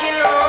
Hello.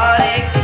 Hare